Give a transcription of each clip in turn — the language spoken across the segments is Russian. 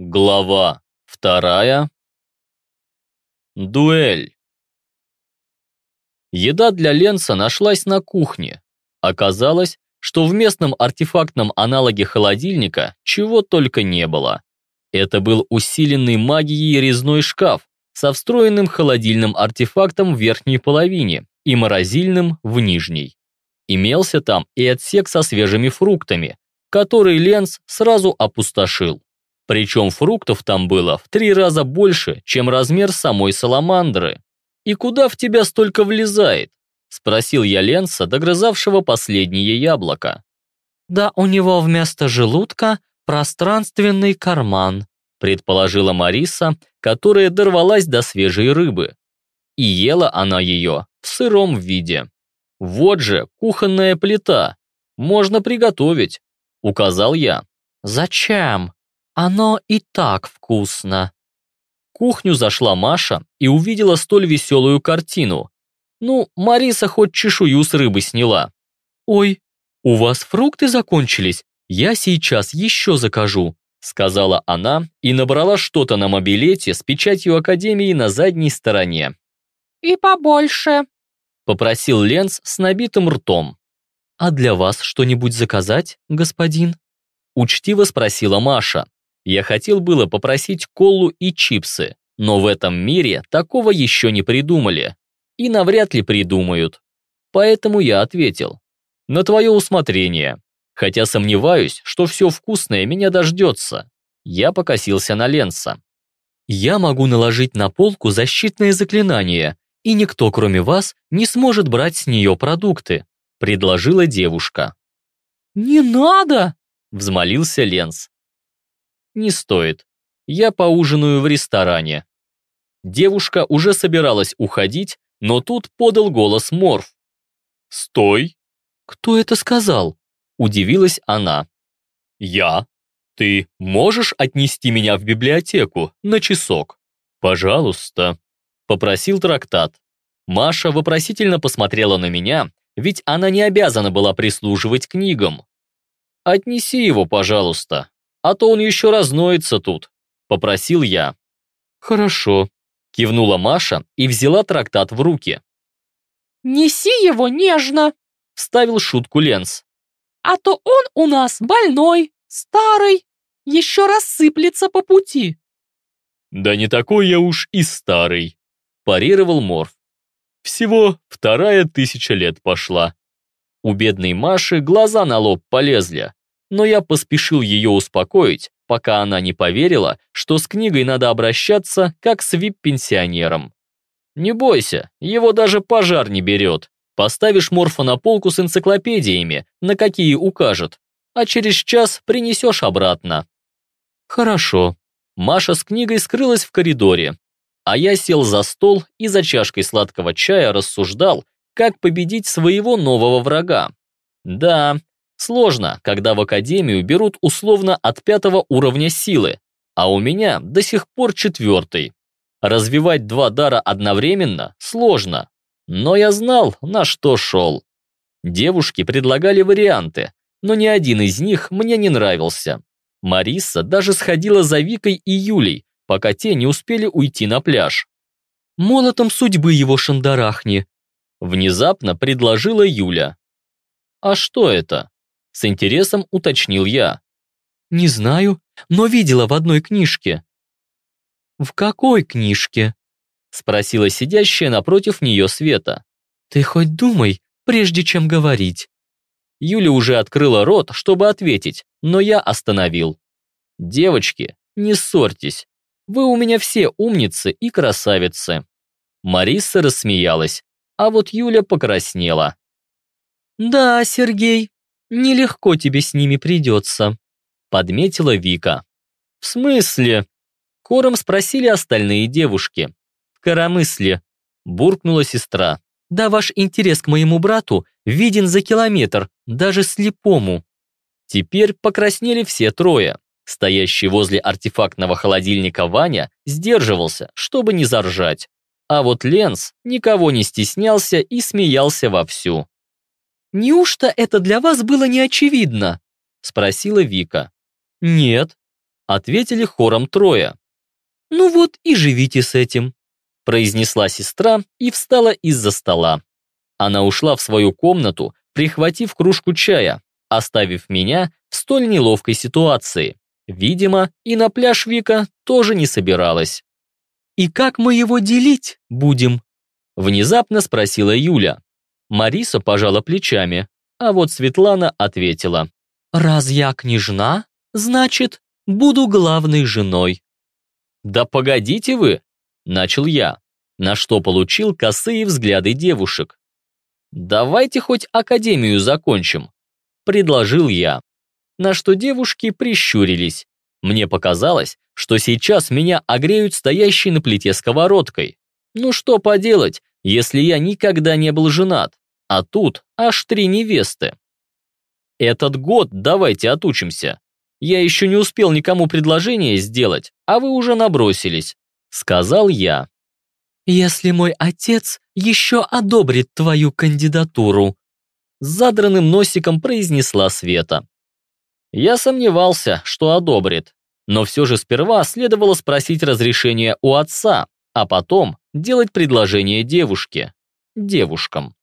Глава вторая. Дуэль. Еда для Ленса нашлась на кухне. Оказалось, что в местном артефактном аналоге холодильника чего только не было. Это был усиленный магией резной шкаф со встроенным холодильным артефактом в верхней половине и морозильным в нижней. Имелся там и отсек со свежими фруктами, который Ленс сразу опустошил. Причем фруктов там было в три раза больше, чем размер самой саламандры. «И куда в тебя столько влезает?» – спросил я Ленса, догрызавшего последнее яблоко. «Да у него вместо желудка пространственный карман», предположила Мариса, которая дорвалась до свежей рыбы. И ела она ее в сыром виде. «Вот же кухонная плита, можно приготовить», – указал я. «Зачем?» Оно и так вкусно. В кухню зашла Маша и увидела столь веселую картину. Ну, Мариса хоть чешую с рыбы сняла. «Ой, у вас фрукты закончились? Я сейчас еще закажу», сказала она и набрала что-то на мобилете с печатью Академии на задней стороне. «И побольше», попросил Ленц с набитым ртом. «А для вас что-нибудь заказать, господин?» Учтиво спросила Маша. Я хотел было попросить колу и чипсы, но в этом мире такого еще не придумали. И навряд ли придумают. Поэтому я ответил. На твое усмотрение. Хотя сомневаюсь, что все вкусное меня дождется. Я покосился на Ленса. Я могу наложить на полку защитное заклинание, и никто, кроме вас, не сможет брать с нее продукты, предложила девушка. «Не надо!» – взмолился Ленс. Не стоит. Я поужинаю в ресторане. Девушка уже собиралась уходить, но тут подал голос Морф. «Стой!» «Кто это сказал?» Удивилась она. «Я. Ты можешь отнести меня в библиотеку на часок? Пожалуйста», попросил трактат. Маша вопросительно посмотрела на меня, ведь она не обязана была прислуживать книгам. «Отнеси его, пожалуйста», а то он еще разноется тут», — попросил я. «Хорошо», — кивнула Маша и взяла трактат в руки. «Неси его нежно», — вставил шутку Ленс. «А то он у нас больной, старый, еще рассыплется по пути». «Да не такой я уж и старый», – парировал Морф. «Всего вторая тысяча лет пошла». У бедной Маши глаза на лоб полезли но я поспешил ее успокоить, пока она не поверила, что с книгой надо обращаться как с вип-пенсионером. Не бойся, его даже пожар не берет. Поставишь морфа на полку с энциклопедиями, на какие укажет, а через час принесешь обратно. Хорошо. Маша с книгой скрылась в коридоре, а я сел за стол и за чашкой сладкого чая рассуждал, как победить своего нового врага. Да, Сложно, когда в академию берут условно от пятого уровня силы, а у меня до сих пор четвертый. Развивать два дара одновременно сложно, но я знал, на что шел. Девушки предлагали варианты, но ни один из них мне не нравился. Мариса даже сходила за Викой и Юлей, пока те не успели уйти на пляж. «Молотом судьбы его шандарахни», внезапно предложила Юля. «А что это?» С интересом уточнил я. «Не знаю, но видела в одной книжке». «В какой книжке?» Спросила сидящая напротив нее Света. «Ты хоть думай, прежде чем говорить». Юля уже открыла рот, чтобы ответить, но я остановил. «Девочки, не ссорьтесь. Вы у меня все умницы и красавицы». Мариса рассмеялась, а вот Юля покраснела. «Да, Сергей, Нелегко тебе с ними придется», — подметила Вика. «В смысле?» — хором спросили остальные девушки. «В коромысле», — буркнула сестра. «Да ваш интерес к моему брату виден за километр, даже слепому». Теперь покраснели все трое. Стоящий возле артефактного холодильника Ваня сдерживался, чтобы не заржать. А вот Ленс никого не стеснялся и смеялся вовсю. «Неужто это для вас было не очевидно?» – спросила Вика. «Нет». Ответили хором трое. «Ну вот и живите с этим», произнесла сестра и встала из-за стола. Она ушла в свою комнату, прихватив кружку чая, оставив меня в столь неловкой ситуации. Видимо, и на пляж Вика тоже не собиралась. «И как мы его делить будем?» Внезапно спросила Юля. Мариса пожала плечами, а вот Светлана ответила. «Раз я княжна, значит, буду главной женой». «Да погодите вы!» – начал я, на что получил косые взгляды девушек. «Давайте хоть академию закончим», – предложил я. На что девушки прищурились. Мне показалось, что сейчас меня огреют стоящей на плите сковородкой. Ну что поделать, если я никогда не был женат, а тут аж три невесты. Этот год давайте отучимся. Я еще не успел никому предложение сделать, а вы уже набросились», — сказал я. «Если мой отец еще одобрит твою кандидатуру», — задранным носиком произнесла Света. Я сомневался, что одобрит, но все же сперва следовало спросить разрешение у отца, а потом делать предложение девушке, девушкам.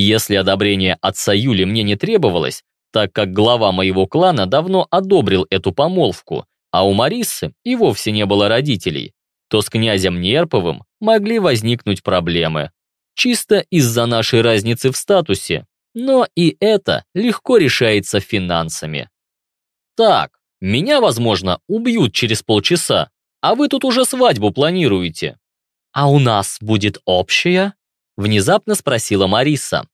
Если одобрение отца Юли мне не требовалось, так как глава моего клана давно одобрил эту помолвку, а у Марисы и вовсе не было родителей, то с князем Нерповым могли возникнуть проблемы. Чисто из-за нашей разницы в статусе, но и это легко решается финансами. Так, меня, возможно, убьют через полчаса, а вы тут уже свадьбу планируете. А у нас будет общая? Внезапно спросила Мариса.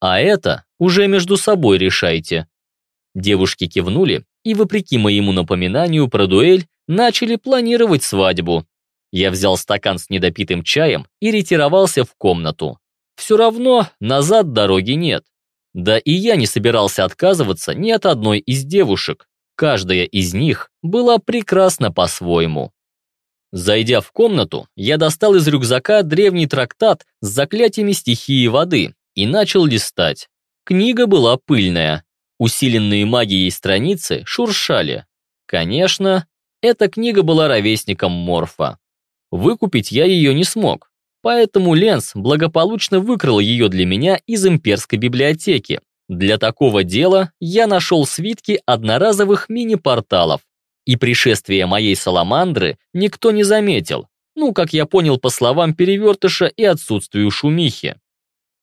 А это уже между собой решайте. Девушки кивнули и, вопреки моему напоминанию про дуэль, начали планировать свадьбу. Я взял стакан с недопитым чаем и ретировался в комнату. Все равно назад дороги нет. Да и я не собирался отказываться ни от одной из девушек. Каждая из них была прекрасна по-своему. Зайдя в комнату, я достал из рюкзака древний трактат с заклятиями стихии воды и начал листать. Книга была пыльная. Усиленные магией страницы шуршали. Конечно, эта книга была ровесником Морфа. Выкупить я ее не смог, поэтому Ленс благополучно выкрал ее для меня из имперской библиотеки. Для такого дела я нашел свитки одноразовых мини-порталов, и пришествие моей саламандры никто не заметил, ну, как я понял по словам перевертыша и отсутствию шумихи.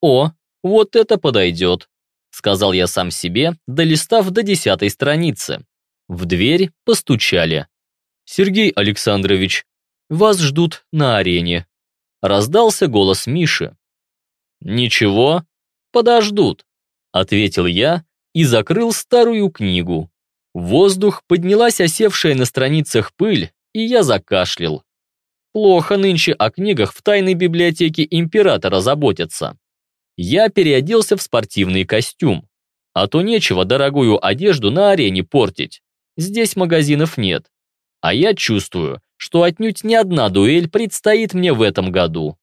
«О, вот это подойдет», — сказал я сам себе, долистав до десятой страницы. В дверь постучали. «Сергей Александрович, вас ждут на арене», — раздался голос Миши. «Ничего, подождут», — ответил я и закрыл старую книгу. Воздух поднялась осевшая на страницах пыль, и я закашлял. Плохо нынче о книгах в тайной библиотеке императора заботятся. Я переоделся в спортивный костюм. А то нечего дорогую одежду на арене портить. Здесь магазинов нет. А я чувствую, что отнюдь не одна дуэль предстоит мне в этом году.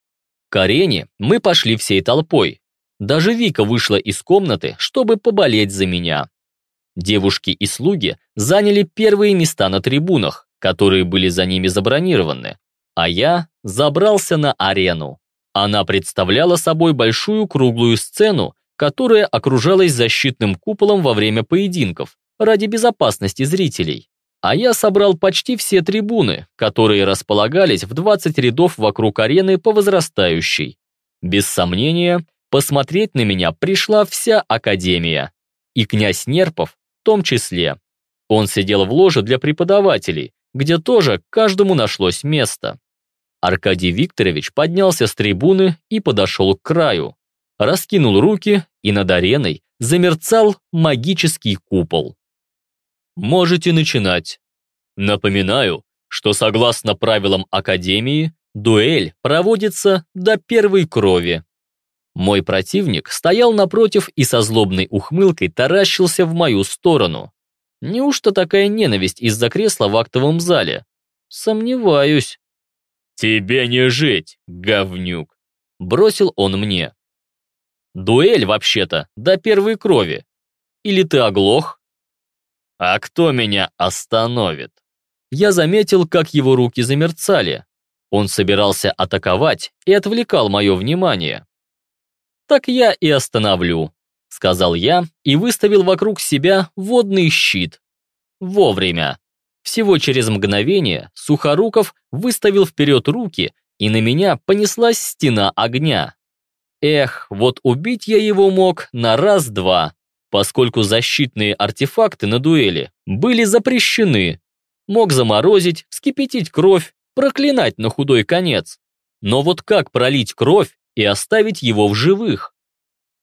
К арене мы пошли всей толпой. Даже Вика вышла из комнаты, чтобы поболеть за меня. Девушки и слуги заняли первые места на трибунах, которые были за ними забронированы, а я забрался на арену. Она представляла собой большую круглую сцену, которая окружалась защитным куполом во время поединков ради безопасности зрителей. А я собрал почти все трибуны, которые располагались в 20 рядов вокруг арены по возрастающей. Без сомнения, посмотреть на меня пришла вся Академия. И князь Нерпов том числе. Он сидел в ложе для преподавателей, где тоже каждому нашлось место. Аркадий Викторович поднялся с трибуны и подошел к краю. Раскинул руки, и над ареной замерцал магический купол. Можете начинать. Напоминаю, что согласно правилам Академии, дуэль проводится до первой крови. Мой противник стоял напротив и со злобной ухмылкой таращился в мою сторону. Неужто такая ненависть из-за кресла в актовом зале? Сомневаюсь. «Тебе не жить, говнюк!» Бросил он мне. «Дуэль, вообще-то, до первой крови. Или ты оглох?» «А кто меня остановит?» я заметил, как его руки замерцали. Он собирался атаковать и отвлекал мое внимание. «Так я и остановлю», — сказал я и выставил вокруг себя водный щит. Вовремя. Всего через мгновение Сухоруков выставил вперед руки, и на меня понеслась стена огня. Эх, вот убить я его мог на раз-два, поскольку защитные артефакты на дуэли были запрещены. Мог заморозить, вскипятить кровь, проклинать на худой конец. Но вот как пролить кровь и оставить его в живых?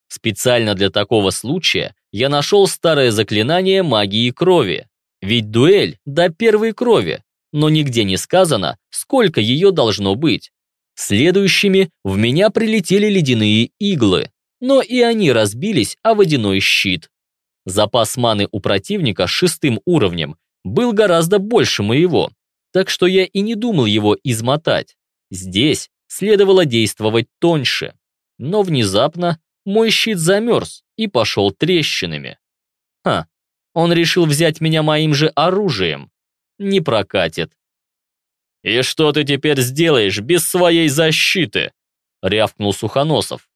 Специально для такого случая я нашел старое заклинание магии крови. Ведь дуэль до первой крови, но нигде не сказано, сколько ее должно быть. Следующими в меня прилетели ледяные иглы, но и они разбились о водяной щит. Запас маны у противника с шестым уровнем был гораздо больше моего, так что я и не думал его измотать. Здесь следовало действовать тоньше. Но внезапно мой щит замерз и пошел трещинами. Ха, он решил взять меня моим же оружием. Не прокатит. «И что ты теперь сделаешь без своей защиты?» — рявкнул Сухоносов.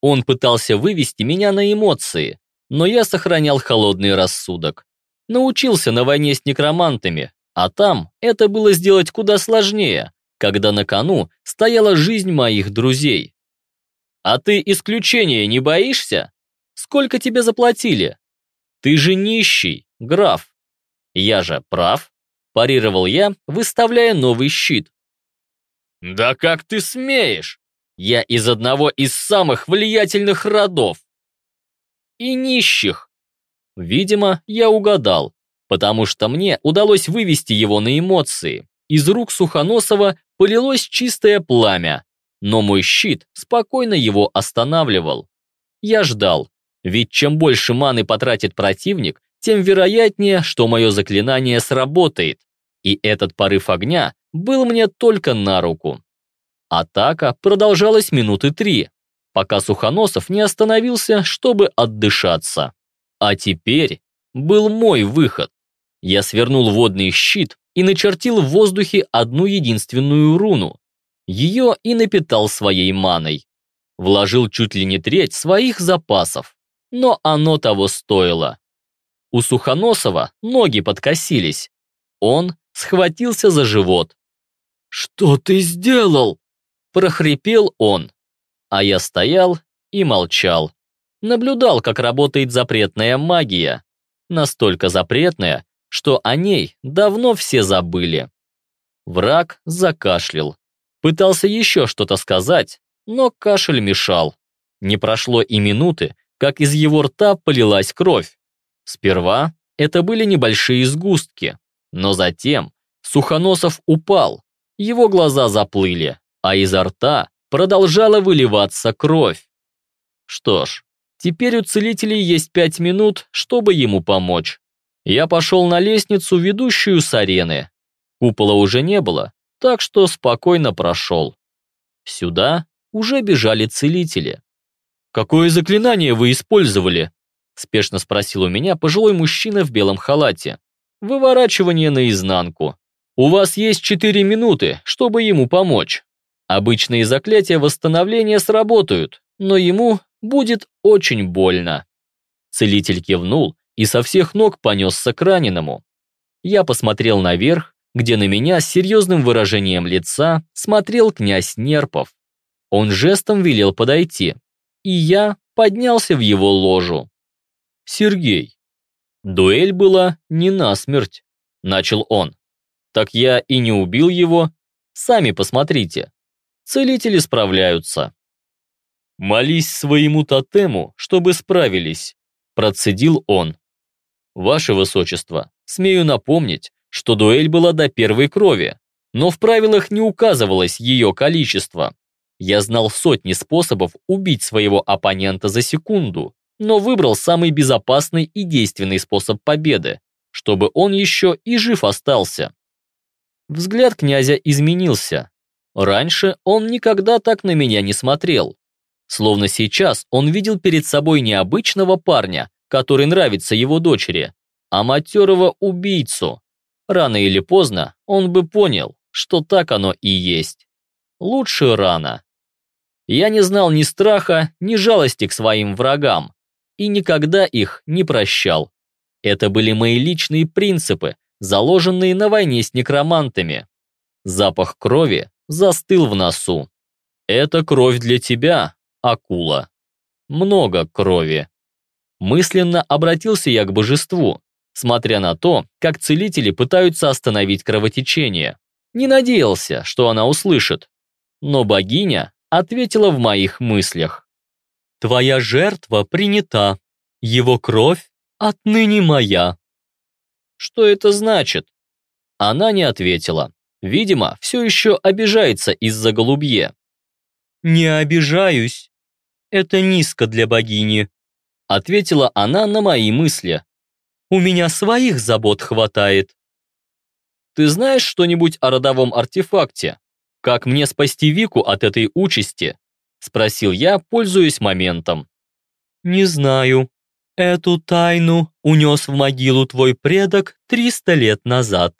Он пытался вывести меня на эмоции, но я сохранял холодный рассудок. Научился на войне с некромантами, а там это было сделать куда сложнее, когда на кону стояла жизнь моих друзей. «А ты исключения не боишься? Сколько тебе заплатили?» Ты же нищий, граф. Я же прав, парировал я, выставляя новый щит. Да как ты смеешь? Я из одного из самых влиятельных родов. И нищих. Видимо, я угадал, потому что мне удалось вывести его на эмоции. Из рук Сухоносова полилось чистое пламя, но мой щит спокойно его останавливал. Я ждал, ведь чем больше маны потратит противник, тем вероятнее, что мое заклинание сработает. И этот порыв огня был мне только на руку. Атака продолжалась минуты три, пока Сухоносов не остановился, чтобы отдышаться. А теперь был мой выход. Я свернул водный щит и начертил в воздухе одну единственную руну. Ее и напитал своей маной. Вложил чуть ли не треть своих запасов но оно того стоило. У Сухоносова ноги подкосились. Он схватился за живот. «Что ты сделал?» – прохрипел он. А я стоял и молчал. Наблюдал, как работает запретная магия. Настолько запретная, что о ней давно все забыли. Враг закашлял. Пытался еще что-то сказать, но кашель мешал. Не прошло и минуты, как из его рта полилась кровь. Сперва это были небольшие сгустки, но затем Сухоносов упал, его глаза заплыли, а изо рта продолжала выливаться кровь. Что ж, теперь у целителей есть пять минут, чтобы ему помочь. Я пошел на лестницу, ведущую с арены. Купола уже не было, так что спокойно прошел. Сюда уже бежали целители. «Какое заклинание вы использовали?» Спешно спросил у меня пожилой мужчина в белом халате. «Выворачивание наизнанку. У вас есть четыре минуты, чтобы ему помочь. Обычные заклятия восстановления сработают, но ему будет очень больно». Целитель кивнул и со всех ног понесся к раненому. Я посмотрел наверх, где на меня с серьезным выражением лица смотрел князь Нерпов. Он жестом велел подойти, и я поднялся в его ложу. «Сергей, дуэль была не насмерть», — начал он. «Так я и не убил его. Сами посмотрите. Целители справляются». «Молись своему тотему, чтобы справились», — процедил он. «Ваше Высочество, смею напомнить, что дуэль была до первой крови, но в правилах не указывалось ее количество. Я знал сотни способов убить своего оппонента за секунду, но выбрал самый безопасный и действенный способ победы, чтобы он еще и жив остался. Взгляд князя изменился. Раньше он никогда так на меня не смотрел. Словно сейчас он видел перед собой не обычного парня, который нравится его дочери, а матерого убийцу. Рано или поздно он бы понял, что так оно и есть. Лучше рано. Я не знал ни страха, ни жалости к своим врагам и никогда их не прощал. Это были мои личные принципы, заложенные на войне с некромантами. Запах крови застыл в носу. Это кровь для тебя, акула. Много крови. Мысленно обратился я к божеству, смотря на то, как целители пытаются остановить кровотечение. Не надеялся, что она услышит. Но богиня ответила в моих мыслях. «Твоя жертва принята. Его кровь отныне моя». «Что это значит?» Она не ответила. Видимо, все еще обижается из-за голубье. «Не обижаюсь. Это низко для богини», ответила она на мои мысли. «У меня своих забот хватает». «Ты знаешь что-нибудь о родовом артефакте? Как мне спасти Вику от этой участи?» спросил я, пользуясь моментом. «Не знаю. Эту тайну унес в могилу твой предок 300 лет назад.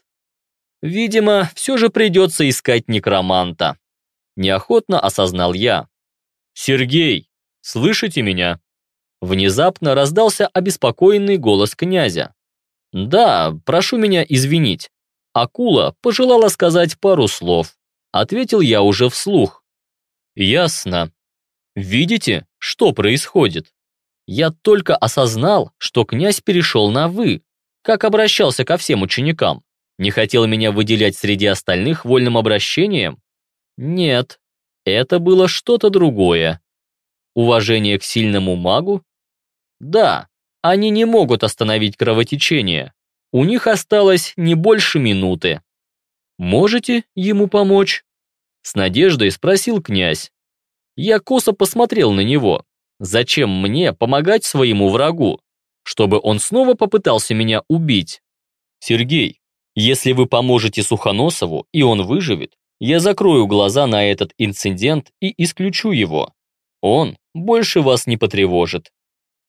Видимо, все же придется искать некроманта. Неохотно осознал я. «Сергей, слышите меня?» Внезапно раздался обеспокоенный голос князя. «Да, прошу меня извинить. Акула пожелала сказать пару слов», ответил я уже вслух. «Ясно. Видите, что происходит? Я только осознал, что князь перешел на «вы», как обращался ко всем ученикам. Не хотел меня выделять среди остальных вольным обращением? Нет, это было что-то другое. Уважение к сильному магу? Да, они не могут остановить кровотечение. У них осталось не больше минуты. Можете ему помочь? С надеждой спросил князь. Я косо посмотрел на него. Зачем мне помогать своему врагу? Чтобы он снова попытался меня убить? Сергей, если вы поможете Сухоносову, и он выживет, я закрою глаза на этот инцидент и исключу его. Он больше вас не потревожит.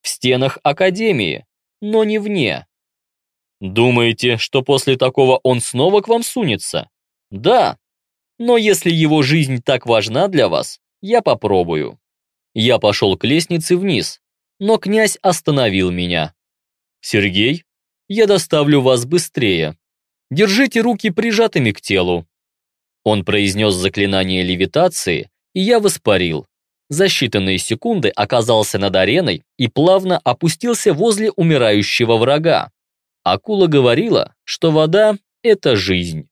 В стенах Академии, но не вне. Думаете, что после такого он снова к вам сунется? Да. Но если его жизнь так важна для вас, я попробую. Я пошел к лестнице вниз, но князь остановил меня. Сергей, я доставлю вас быстрее. Держите руки прижатыми к телу». Он произнес заклинание левитации, и я воспарил. За считанные секунды оказался над ареной и плавно опустился возле умирающего врага. Акула говорила, что вода – это жизнь.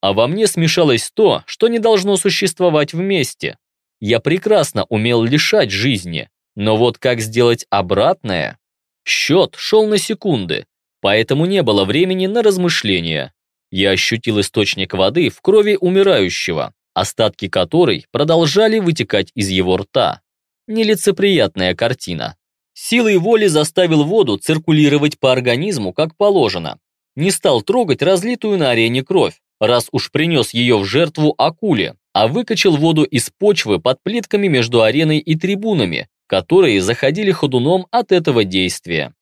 А во мне смешалось то, что не должно существовать вместе. Я прекрасно умел лишать жизни, но вот как сделать обратное? Счет шел на секунды, поэтому не было времени на размышления. Я ощутил источник воды в крови умирающего, остатки которой продолжали вытекать из его рта. Нелицеприятная картина. Силой воли заставил воду циркулировать по организму как положено. Не стал трогать разлитую на арене кровь, раз уж принес ее в жертву акуле, а выкачал воду из почвы под плитками между ареной и трибунами, которые заходили ходуном от этого действия.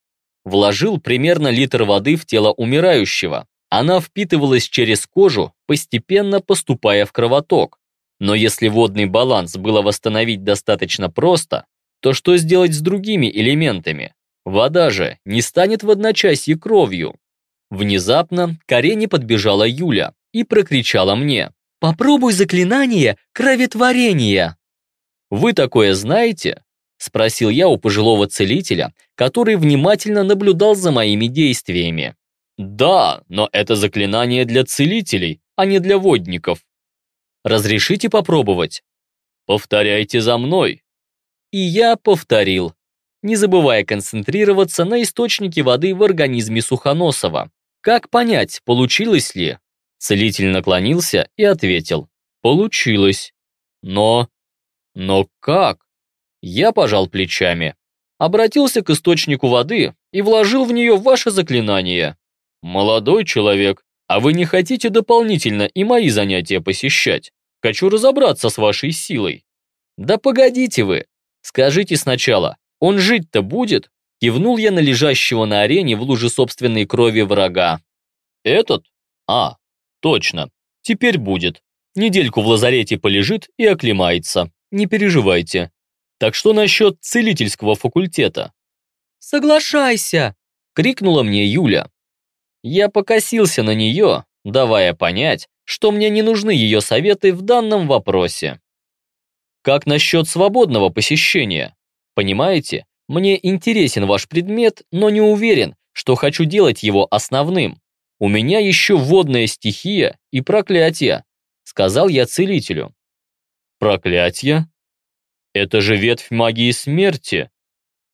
Вложил примерно литр воды в тело умирающего, она впитывалась через кожу, постепенно поступая в кровоток. Но если водный баланс было восстановить достаточно просто, то что сделать с другими элементами? Вода же не станет в одночасье кровью. Внезапно к арене подбежала Юля и прокричала мне. «Попробуй заклинание кроветворения!» «Вы такое знаете?» Спросил я у пожилого целителя, который внимательно наблюдал за моими действиями. Да, но это заклинание для целителей, а не для водников. Разрешите попробовать? Повторяйте за мной. И я повторил, не забывая концентрироваться на источнике воды в организме Сухоносова. Как понять, получилось ли? Целитель наклонился и ответил. Получилось. Но... Но как? Я пожал плечами. Обратился к источнику воды и вложил в нее ваше заклинание. «Молодой человек, а вы не хотите дополнительно и мои занятия посещать? Хочу разобраться с вашей силой». «Да погодите вы! Скажите сначала, он жить-то будет?» Кивнул я на лежащего на арене в луже собственной крови врага. «Этот? А, точно, теперь будет. Недельку в лазарете полежит и оклемается. Не переживайте. Так что насчет целительского факультета? «Соглашайся!» — крикнула мне Юля. Я покосился на нее, давая понять, что мне не нужны ее советы в данном вопросе. Как насчет свободного посещения? Понимаете, мне интересен ваш предмет, но не уверен, что хочу делать его основным. У меня еще водная стихия и проклятие, сказал я целителю. Проклятие? Это же ветвь магии смерти.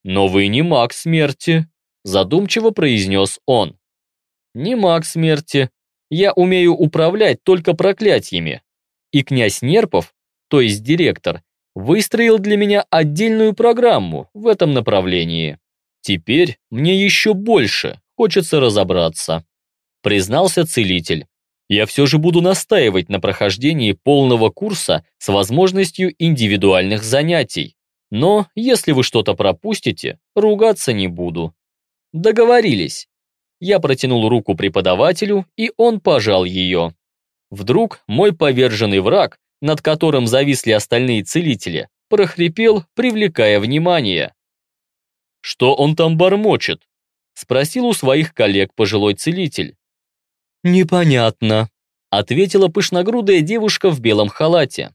Но вы не маг смерти, задумчиво произнес он. Не маг смерти. Я умею управлять только проклятиями. И князь Нерпов, то есть директор, выстроил для меня отдельную программу в этом направлении. Теперь мне еще больше хочется разобраться. Признался целитель. Я все же буду настаивать на прохождении полного курса с возможностью индивидуальных занятий. Но если вы что-то пропустите, ругаться не буду. Договорились. Я протянул руку преподавателю, и он пожал ее. Вдруг мой поверженный враг над которым зависли остальные целители, прохрипел, привлекая внимание. «Что он там бормочет?» – спросил у своих коллег пожилой целитель. «Непонятно», – ответила пышногрудая девушка в белом халате.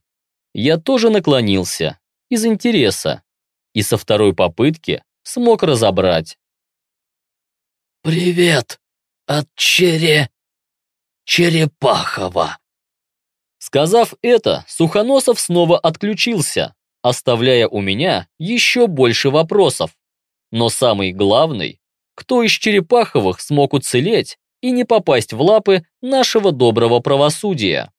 Я тоже наклонился, из интереса, и со второй попытки смог разобрать. «Привет от Чере... Черепахова», Сказав это, Сухоносов снова отключился, оставляя у меня еще больше вопросов. Но самый главный, кто из Черепаховых смог уцелеть и не попасть в лапы нашего доброго правосудия?